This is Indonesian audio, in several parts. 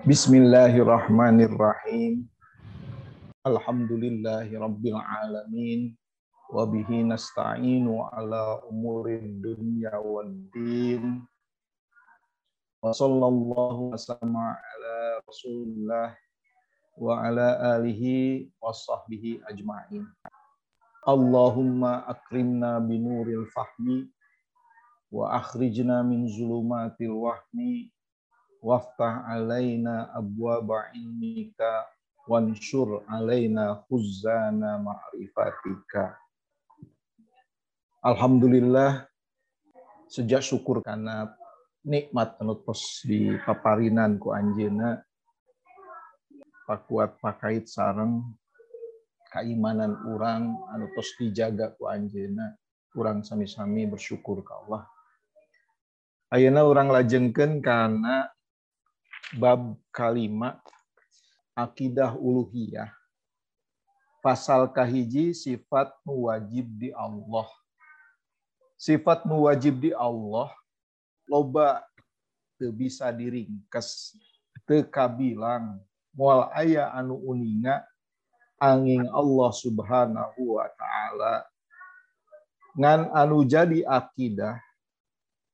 Bismillahirrahmanirrahim. Alhamdulillahi rabbil alamin. Wa bihi nasta'inu ala umurid dunya waddin. Wa sallallahu wasallama ala rasulillah wa ala alihi wa sahbihi ajma'in. Allahumma akrimna binuril fahmi wa akhrijna min zulumatil wahmi waftah alaina abwaba ilmika wansur alaina khuzana ma'rifatika Alhamdulillah sejak syukur karena nikmat tos di paparinan ku anjeuna pakuat pakait sareng keimanan orang anu dijaga ku anjeuna urang sami-sami bersyukur ke Allah. Ayeuna orang lajengkeun karena bab kalimat akidah uluhiyah. Pasal kahiji sifat wajib di Allah. Sifat wajib di Allah loba teu bisa diringkes teu kabilang. Moal aya anu uninga angin Allah Subhanahu wa taala. Ngan anu jadi akidah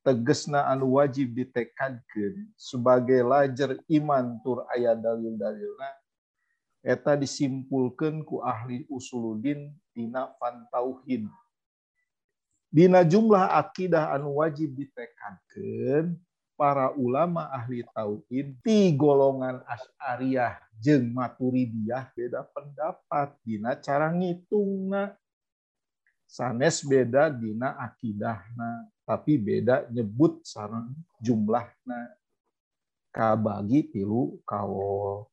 tegesna anu wajib ditekadkeun sebagai lajar iman tur aya dalil-dalilna eta disimpulkeun ku ahli usuluddin dina fan tauhid dina jumlah akidah anu wajib ditekadkeun para ulama ahli tauhid ti golongan asy'ariyah jeung maturidiyah beda pendapat dina cara ngitungna. Sanes beda dina akidahna tapi beda nyebut sarang jumlahna kabagi tilu kawol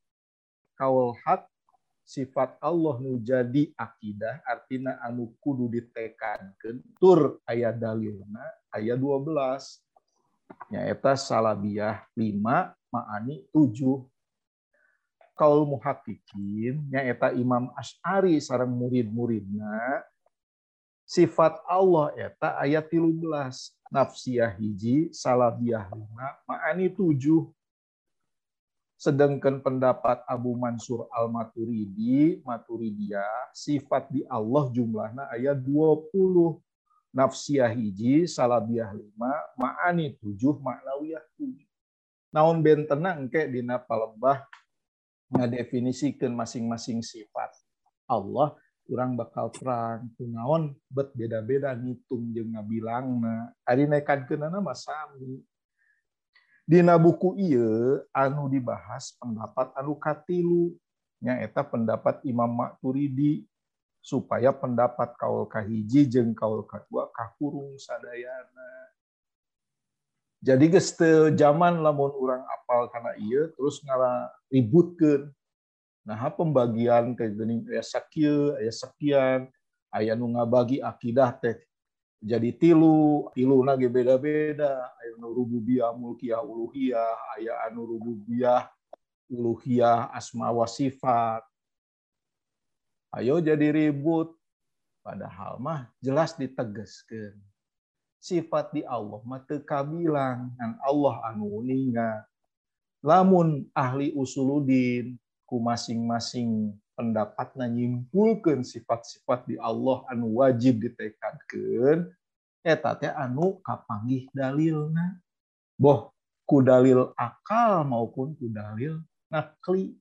kawol hak sifat Allah nu jadi akidah artinya anu kudu ditekadkeun tur aya dalilna aya 12 nyaeta salabiyah 5 ma'ani 7 kaul muhakkikin nyaeta Imam Asy'ari sareng murid-muridna sifat Allah eta ayat 13 nafsiyah hiji salabiyah lima ma'ani tujuh. Sedangkan pendapat Abu Mansur Al-Maturidi Maturidiyah sifat di Allah jumlahnya ayat 20 nafsiyah hiji salabiyah lima ma'ani tujuh ma'nawiyah tujuh. Naon bentena engke dina palembah ngadefinisikan masing-masing sifat Allah kurang bakal perang. Kunaon bet beda-beda ngitung jeung ngabilangna ari nekadkeunana mah sami. Dina buku ieu anu dibahas pendapat anu katilu. Nyaeta pendapat Imam Maturidi. Supaya pendapat kaul kahiji jeung kaul kadua kakurung sadayana. Jadi geus zaman lamun urang apal kana ieu terus ngara ributkeun Nah, pembagian ke gening aya sakieu, aya sekian, aya nu ngabagi akidah teh jadi tilu, tilu ge beda-beda, aya nu rububiyah, mulkiyah, uluhiyah, aya anu rububiyah, uluhiyah, asma wa sifat. Ayo jadi ribut. Padahal mah jelas ditegaskan. Sifat di Allah mah teu kabilang ngan Allah anu ninga. Lamun ahli usuludin ku masing-masing pendapatna nyimpulkan sifat-sifat di Allah anu wajib ditekadkan. Eta teh anu kapanggih dalilna? Boh ku dalil akal maupun ku dalil nakli.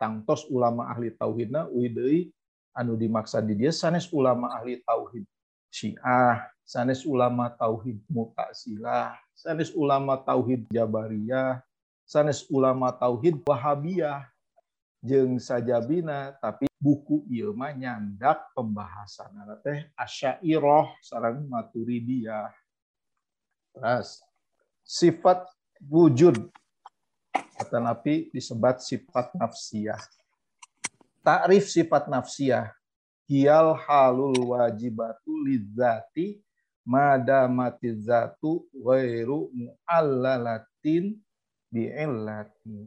Tangtos ulama ahli tauhidna uidei anu dimaksud di dia sanes ulama ahli tauhid Syiah sanes ulama tauhid Mu'tazilah sanes ulama tauhid Jabariyah sanes ulama tauhid Wahabiyah jeng sajabina tapi buku mah nyandak pembahasan teh asyairoh sareng maturidiyah. Terus sifat wujud. Kata nabi disebut sifat nafsiyah. Takrif sifat nafsiyah hiyal halul wajibatu lidzati madamati zatu wairu muallalatin bi'illatin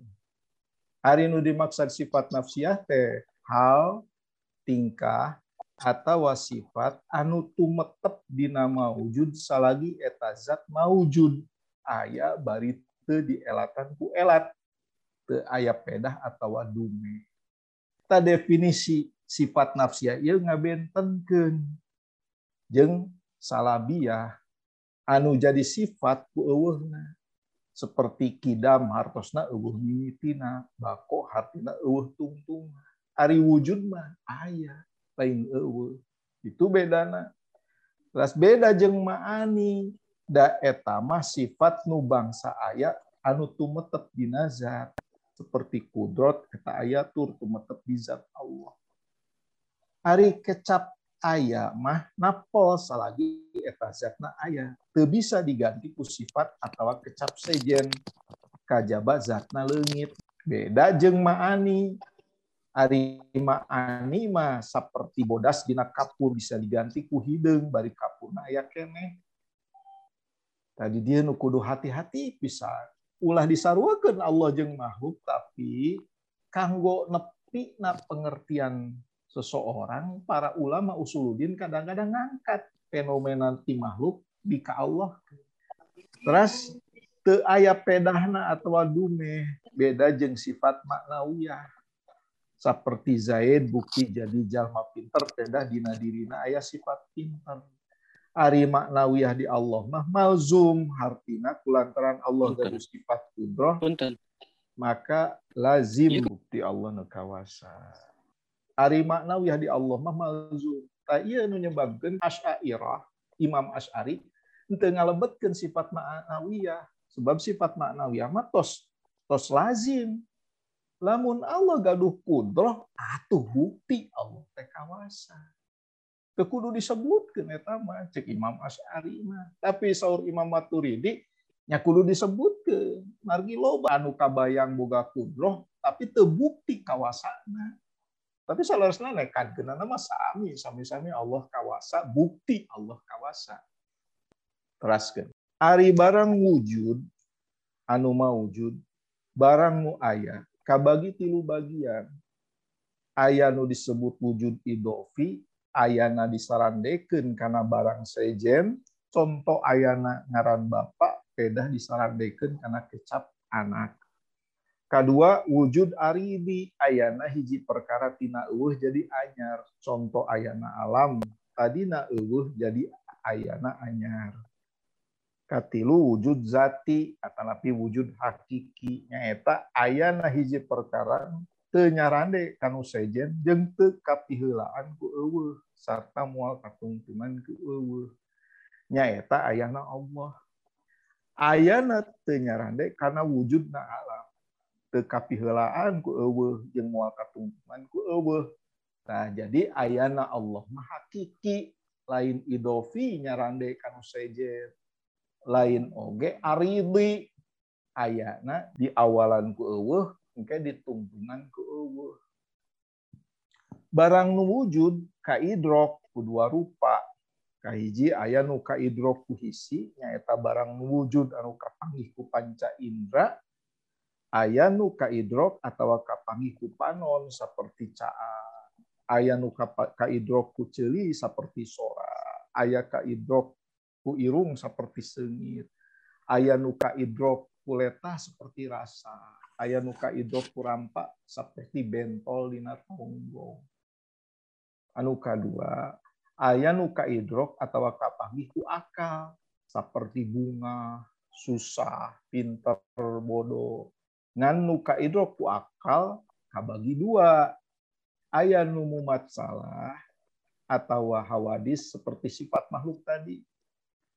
Hari nu dimaksud sifat nafsiyah teh hal, tingkah, atau sifat anu tumetep dina maujud salagi eta zat maujud. Aya bari teu dielatan ku elat te aya pedah atau dume ta definisi sifat nafsiah ieu ngabentenkeun. Jeung salabiah anu jadi sifat ku eueuhna seperti kidam hartosna eueuh mimitina bako hartina eueuh tungtung ari wujud mah aya lain eueuh. Itu bedana. Terus beda jeung ma'ani da eta mah sifat nu bangsa aya anu tumetep di nazar. Seperti kudrot eta aya tur tumetep di zat Allah. Ari kecap aya mah napos salagi eta zatna aya teu bisa diganti ku sifat atau kecap sejen. Kajaba zatna leungit. Beda jeung ma'ani Ari ma'ani mah seperti bodas dina kapur bisa diganti ku hideung bari kapurna aya kene. Tadi dia nu kudu hati-hati bisa ulah disaruakeun Allah jeung makhluk tapi kanggo nepi na pengertian seseorang para ulama usuludin kadang-kadang ngangkat fenomena ti makhluk di ka Allah. Terus te aya pedahna atau dume beda jeung sifat maknawiyah. Seperti Zaid bukti jadi jalma pinter tedah dina dirina ayah sifat pinter. Ari maknawiyah di Allah mah malzum hartina kulantaran Allah dari sifat kudroh maka lazim bukti Allah nu kawasa ari maknawiyah di Allah mah malzum ta ieu nu nyebabkeun Asy'ariyah Imam Asy'ari henteu ngalebetkeun sifat maknawiyah. Sebab sifat maknawiyah mah tos tos lazim. Lamun Allah gaduh kudroh atuh bukti Allah teh kawasa. Teu kudu disebutkeun eta mah cek Imam Asy'ari mah. Tapi saur Imam Maturidi nya kudu disebutkeun. Margi loba anu kabayang boga kudroh tapi teu bukti kawasana tapi salaresna nekadkeunana mah sami sami-sami Allah kawasa bukti Allah kawasa. Teraskeun ari barang wujud anu maujud barang mu aya kabagi tilu bagian. Aya nu disebut wujud idofi ayana disarandeken karena barang sejen. Contoh ayana ngaran bapak pedah disarandeken karena kecap anak kedua wujud aribi. Ayana hiji perkara tina eueuh jadi anyar. Contoh ayana alam tadina eueuh jadi ayana anyar. Katilu wujud zati atanapi wujud hakiki. Nyaeta ayana hiji perkara teu nyarande kanu sejen jeung teu kapiheulaan ku eueuh sarta moal katungtungan ku eueuh. Nyaeta ayana Allah. Ayana teu nyarande kana wujudna alam teu kapiheulaan ku eueuh jeung moal katungtungan ku eueuh. Nah jadi ayana Allah mah hakiki. Lain idofi nyarande kanu sejen lain oge aridi. Ayana di awalan ku eueuh engke di tungtungan ku eueuh. Barang nu wujud ka idrok ku dua rupa. Kahiji aya nu ka idrok ku hisi nyaeta barang nu wujud anu kapanggih ku panca indra aya nu ka idrok atawa kapanggih ku panon seperti caa aya nu ka idrok ku ceuli seperti sora aya ka idrok ku irung seperti sengit aya nuka idrok kuletah seperti rasa aya nuka idrok kurampa seperti bentol dina tonggo. Anu kadua aya nuka idrok atau kapanggih ku akal seperti bunga susah pinter bodoh ngan nuka idrok ku akal kabagi dua aya nu salah atau hawadis seperti sifat makhluk tadi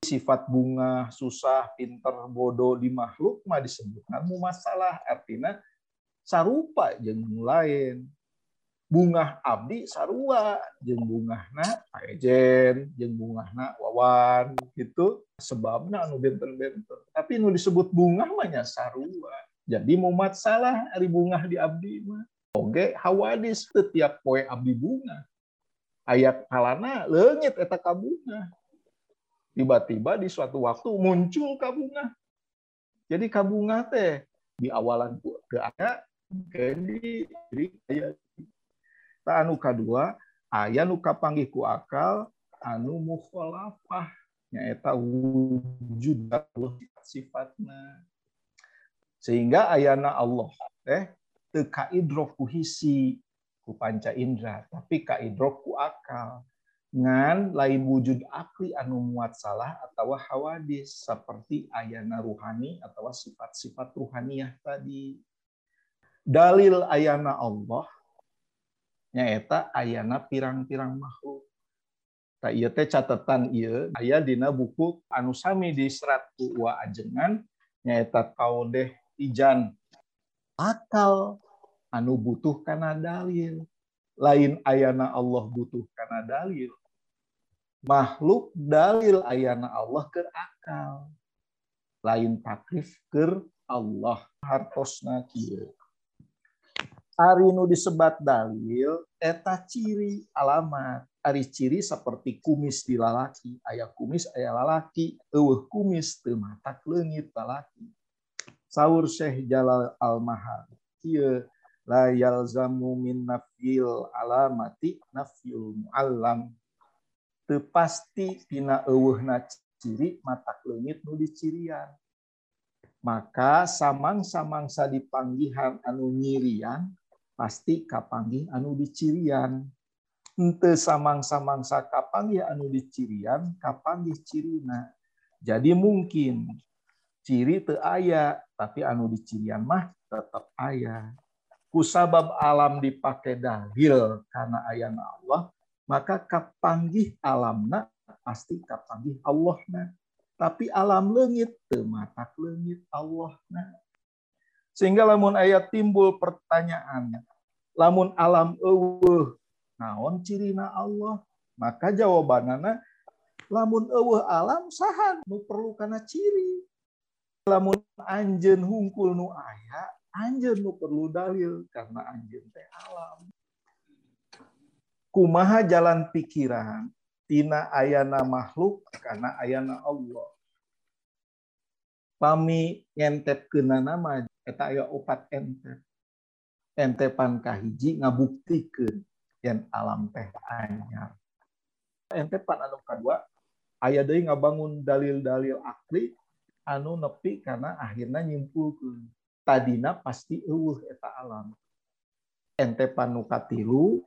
sifat bunga, susah, pinter, bodoh di makhluk mah disebut mu masalah artinya sarupa jeung lain. Bunga abdi sarua jeung bungahna paejen jeung bungahna wawan gitu sebabna anu benten-benten. Tapi nu disebut bunga mah nya sarua. Jadi mumat salah ari bunga di abdi mah. Oge hawadis setiap poe abdi bunga. Ayat kalana leungit eta kabunga tiba-tiba di suatu waktu muncul kabunga. Jadi kabunga teh di awalan ada ke di aya ta anu kadua aya nu kapanggih ku akal anu mukhalafah nyaeta wujud Allah sifatna sehingga ayana Allah teh teu kaidrok ku hisi ku panca indra tapi kaidrok ku akal. Ngan lain wujud akli anu muat salah atau hawadis seperti ayana ruhani atau sifat-sifat ruhaniyah tadi. Dalil ayana Allah nyaeta ayana pirang-pirang makhluk. Tak iya teh catatan iya aya dina buku anu sami di serat wa ajengan nyaeta kaudeh ijan. Akal. Anu butuh karena dalil. Lain ayana Allah butuh karena dalil. Makhluk dalil ayana Allah ke akal. Lain takrif ke Allah. Hartosna kieu. Ari nu disebat dalil eta ciri alamat. Ari ciri seperti kumis di lalaki. Ayah kumis ayah lalaki. Eueuh kumis teu matak leungit lalaki saur Syekh Jalal Al-Mahar. Kieu la yalzamu min nafil alamati nafyul muallam. Pasti tina eueuhna ciri matak leungit nu dicirian. Maka samang-samangsa dipanggihan anu nyirian pasti kapanggih anu dicirian. Ente samang-samangsa kapanggih anu dicirian kapanggih cirina. Jadi mungkin ciri teu aya tapi anu dicirian mah tetap aya. Kusabab alam dipakai dalil karena ayana Allah maka kapanggih alamna pasti kapanggih Allahna. Tapi alam lengit tematak lengit Allahna. Sehingga lamun ayat timbul pertanyaan lamun alam eueuh naon cirina Allah maka jawabanana lamun eueuh alam saha nu perlu kana ciri lamun anjeun hungkul nu aya anjeun nu perlu dalil karena anjeun teh alam. Kumaha jalan pikiran tina ayana makhluk karena ayana Allah. Pami ngentep kena nama eta aya opat entep. Entepan kahiji ngabuktikeun yen alam teh anyar. Entepan anu kadua aya deui ngabangun dalil-dalil akli anu nepi karena akhirnya nyimpulkeun. Tadina pasti eueuh eta alam. Entepan nu katilu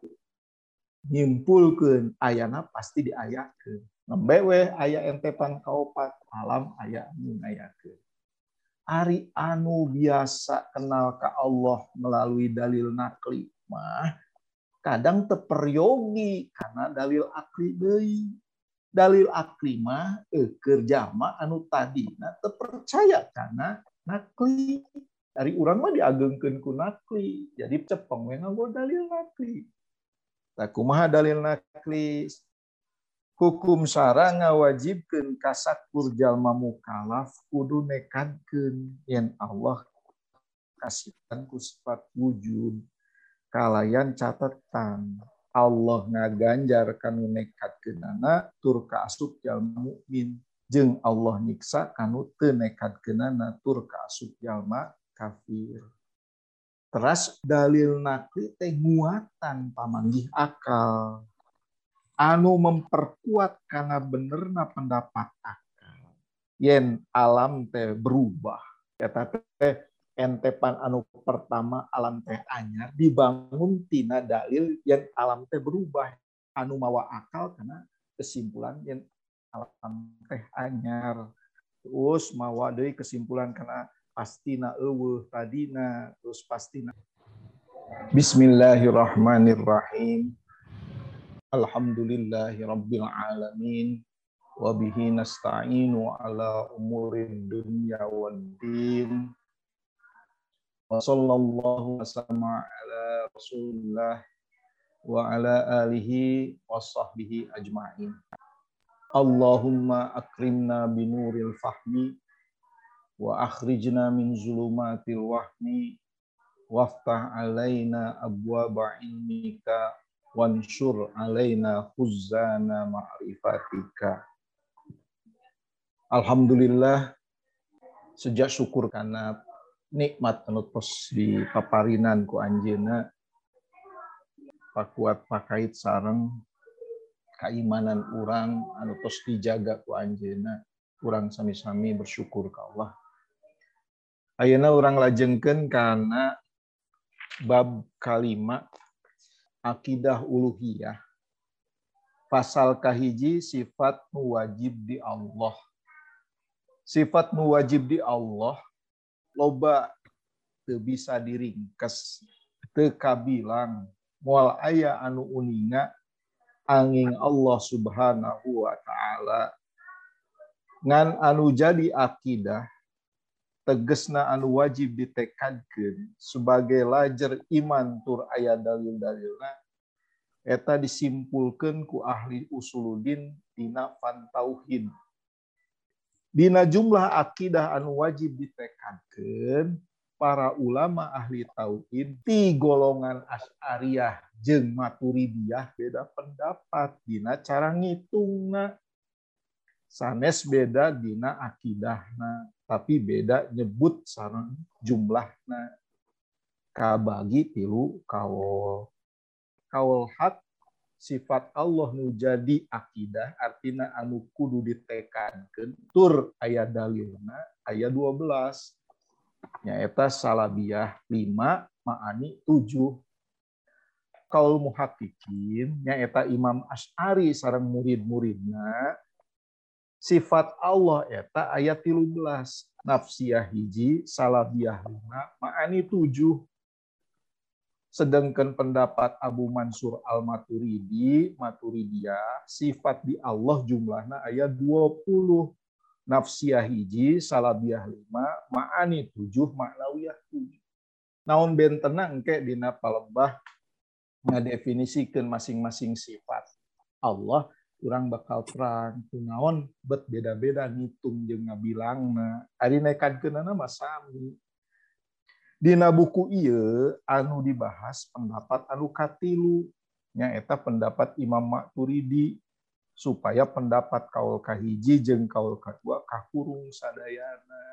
nyimpulkan ayana pasti diayakan ngembewe ayah entepan kaupat alam ayah ngayakeun. Ari anu biasa kenal ke Allah melalui dalil nakli mah kadang teperyogi karena dalil akli deui dalil aklimah eker jama anu tadina terpercaya karena nakli. Dari orang mah diagengkeun ku nakli jadi cepeng we nganggo dalil nakli. Tak kumaha dalil nakli? Hukum syara ngawajibkeun kasakur jalma mukalaf kudu nekadkeun yen Allah kasihkan ku sifat wujud kalayan catatan. Allah ngaganjar kanu nekadkeunana tur kaasup jalma mukmin jeung Allah nyiksa kanu teu nekadkeunana tur kaasup jalma kafir. Teras dalil nakli teh muatan pamanggih akal. Anu memperkuat karena benerna pendapat akal. Yen alam teh berubah. Eta teh entepan anu pertama alam teh anyar dibangun tina dalil yang alam teh berubah. Anu mawa akal karena kesimpulan yang alam teh anyar. Terus mawa deui kesimpulan karena pastina eueuh tadina terus pastina Bismillahirrahmanirrahim. Alhamdulillahi rabbil alamin. Wa bihi nasta'inu ala umurid dunya waddin wa sallallahu wasallama ala rasulillah wa ala alihi wa sahbihi ajma'in. Allahumma akrimna binuril fahmi wa akhrijna min zulumatil wahmi waftah alaina abwaba ilmika wansur alaina khuzana ma'rifatika. Alhamdulillah sejak syukur karena nikmat anu tos di paparinan ku anjeuna pakuat pakait sareng keimanan orang anu tos dijaga ku anjeuna kurang sami-sami bersyukur ke Allah. Ayeuna orang lajengkeun karena bab kalimat akidah uluhiyah. Pasal kahiji sifat wajib di Allah. Sifat wajib di Allah loba teu bisa diringkes teu kabilang. Moal aya anu uninga angin Allah Subhanahu wa taala. Ngan anu jadi akidah tegesna anu wajib ditekadkeun sebagai lajar iman tur aya dalil-dalilna eta disimpulkan ku ahli usuluddin dina fan tauhid dina jumlah akidah anu wajib ditekadkeun para ulama ahli tauhid di golongan asyariah jeung maturidiyah beda pendapat. Dina cara ngitungna. Sanes beda dina akidahna tapi beda nyebut sarang jumlahna. Kabagi tilu kawol kawol hak sifat Allah nu jadi akidah artinya anu kudu ditekankan tur ayat dalilna ayat 12 nyaeta salabiah 5 ma'ani 7 kaul muhakikin nyaeta Imam Ash'ari sarang murid-muridna sifat Allah eta ayat 13 nafsiyah hiji salabiah lima ma'ani tujuh sedangkan pendapat Abu Mansur Al-Maturidi Maturidiyah sifat di Allah jumlahnya ayat 20 nafsiyah hiji salabiah lima ma'ani tujuh maknawiyah tujuh. Naon bentena engke dina palembah ngadefinisikan masing-masing sifat Allah kurang bakal perang naon bet beda-beda ngitung jeung ngabilangna. Ari nekankeunna mah sami dina buku ieu anu dibahas pendapat anu katilu. Nya eta pendapat Imam Maturidi. Supaya pendapat kaul kahiji jeung kaul kadua kakurung sadayana.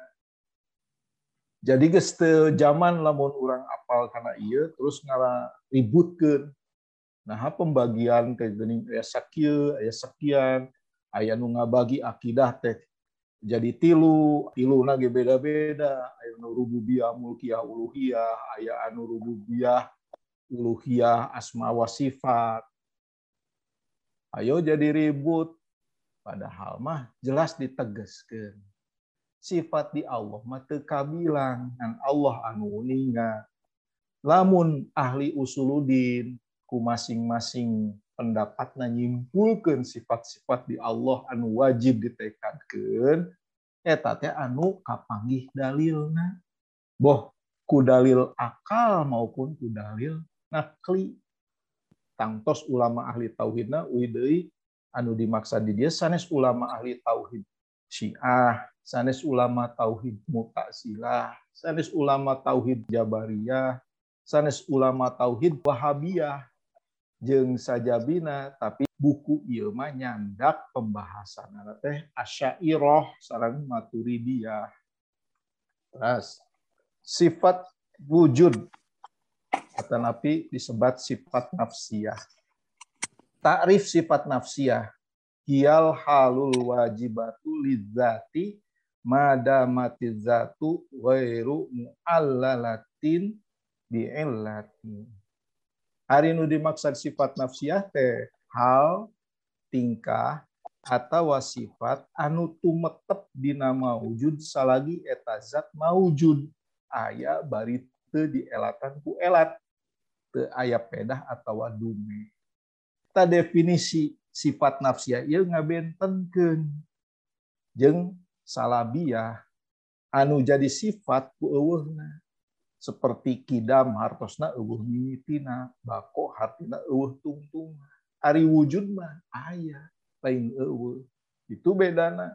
Jadi geus zaman lamun urang apal kana ieu terus ngara ributkeun. Nah, pembagian ke gening aya sakieu, aya sekian, aya nu ngabagi akidah teh jadi tilu, tilu ge beda-beda, aya nu rububiyah, mulkiyah, uluhiyah, aya anu rububiyah, uluhiyah, asma wa sifat. Ayo jadi ribut. Padahal mah jelas ditegaskan. Sifat di Allah mah teu kabilang ngan Allah anu ninga. Lamun ahli usuludin masing-masing pendapat nyimpulkan sifat-sifat di Allah anu wajib ditekadkan eta teh anu kapanggih dalilna? Boh ku dalil akal maupun ku dalil nakli. Tangtos ulama ahli tauhidna uidei anu dimaksud di dia sanes ulama ahli tauhid Syiah sanes ulama tauhid Mu'tazilah sanes ulama tauhid Jabariyah sanes ulama tauhid Wahabiyah jeng sajabina tapi buku mah nyandak pembahasan. Teh asyairoh sarang maturidiyah. Terus sifat wujud. Kata Nabi disebut sifat nafsiyah. Takrif sifat nafsiyah. Hiyal halul wajibatu lidzati madamatizatu wairu muallalatin bi'illatin hari nu dimaksud sifat nafsiyah teh hal tingkah atau sifat anu tumetep dina maujud salagi eta zat maujud. Aya bari teu dielatan ku elat teu aya pedah atau dume ta definisi sifat nafsiyah ieu ngabentenkeun. Jeung salabiah anu jadi sifat ku eueuhna seperti kidam hartosna eueuh mimitina bako hartina eueuh tungtung ari wujud mah aya lain eueuh. Itu bedana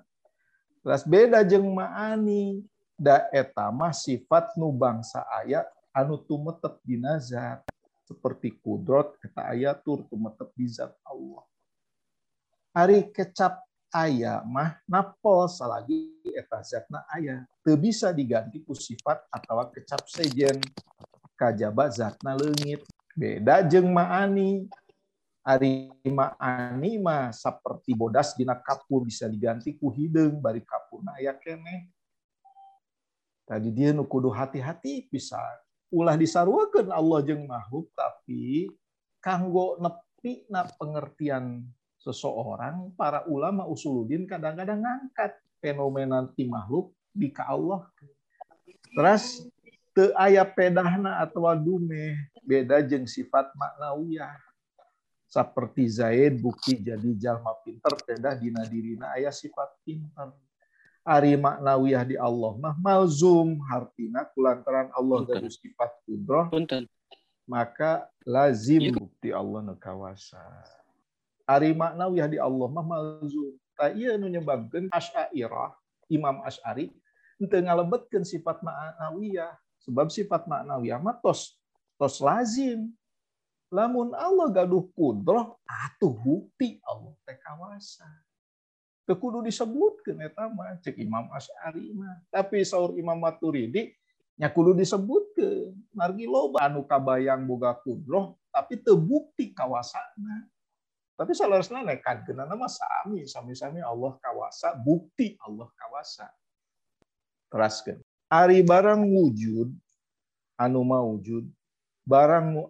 terus beda jeung maani da eta mah sifat nu bangsa aya anu tumetep dina zat seperti kudrot eta aya tur tumetep di zat Allah. Ari kecap aya mah napol salagi eta zatna aya. Teu bisa diganti ku sifat atau kecap sejen. Kajaba zatna leungit. Beda jeung maani ari maani mah seperti bodas dina kapur bisa diganti ku hideung bari kapurna aya keneh tadi dia nu kudu hati-hati bisa ulah disarwakeun Allah jeung makhluk tapi kanggo nepi na pengertian seseorang para ulama usuluddin kadang-kadang ngangkat fenomena ti makhluk di ka Allah. Terus te aya pedahna atau dume beda jeng sifat maknawiyah. Seperti Zaid bukti jadi jalma pinter pedah dina dirina ayah sifat pinter. Ari maknawiyah di Allah mah malzum hartina kulantaran Allah dari sifat kudroh. Maka lazim bukti Allah nu kawasa ari maknawiyah di Allah mah malzum tak iya nu nyebabkeun Asy'ariyah Imam Asy'ari teu ngalebetkeun sifat maknawiyah. Sebab sifat maknawiyah mah tos tos lazim. Lamun Allah gaduh kudroh atuh bukti Allah teh kawasa. Kudu disebutkan eta mah cek Imam Asy'ari mah. Tapi saur Imam Maturidi nya kudu disebutkeun. Margi loba anu kabayang boga kudroh tapi teu bukti kawasana tapi salarasna nekadkeun mah sami sami-sami Allah kawasa bukti Allah kawasa. Teraskeun ari barang wujud anu maujud barang nu